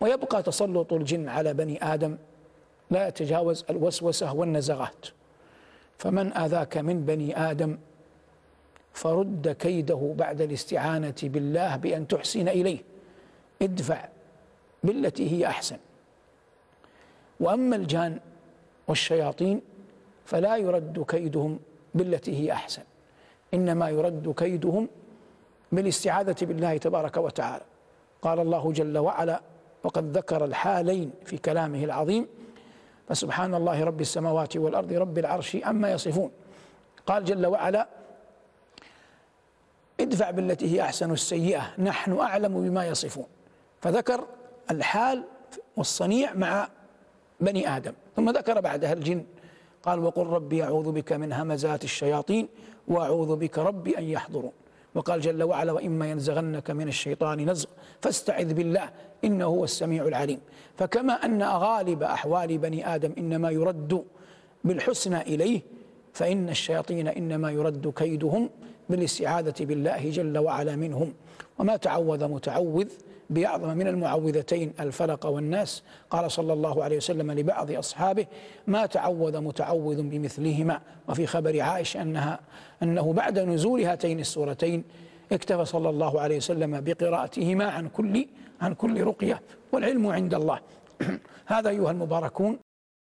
ويبقى تسلط الجن على بني آدم لا يتجاوز الوسوسة والنزغات. فمن آذاك من بني آدم فرد كيده بعد الاستعانة بالله بأن تحسن إليه. ادفع بالتي هي أحسن. وأما الجان والشياطين فلا يرد كيدهم بالتي هي أحسن. إنما يرد كيدهم بالاستعاذة بالله تبارك وتعالى. قال الله جل وعلا وقد ذكر الحالين في كلامه العظيم. فسبحان الله رب السماوات والأرض رب العرش عما يصفون. قال جل وعلا ادفع بالتي هي أحسن السيئة نحن أعلم بما يصفون. فذكر الحال والصنيع مع بني آدم. ثم ذكر بعدها الجن. قال وقل ربي أعوذ بك من همزات الشياطين وأعوذ بك ربي أن يحضرون. وقال جل وعلا وإما ينزغنك من الشيطان نزغ. فاستعذ بالله إنه هو السميع العليم. فكما أن غالب أحوال بني آدم إنما يرد بالحسنى إليه فإن الشياطين إنما يرد كيدهم بالاستعاذة بالله جل وعلا منهم. وما تعوذ متعوذ بأعظم من المعوذتين الفلق والناس. قال صلى الله عليه وسلم لبعض أصحابه ما تعوذ متعوذ بمثلهما وفي خبر عائشة أنها أنه بعد نزول هاتين السورتين اكتفى صلى الله عليه وسلم بقراءتهما عن كل عن كل رقية. والعلم عند الله. هذا أيها المباركون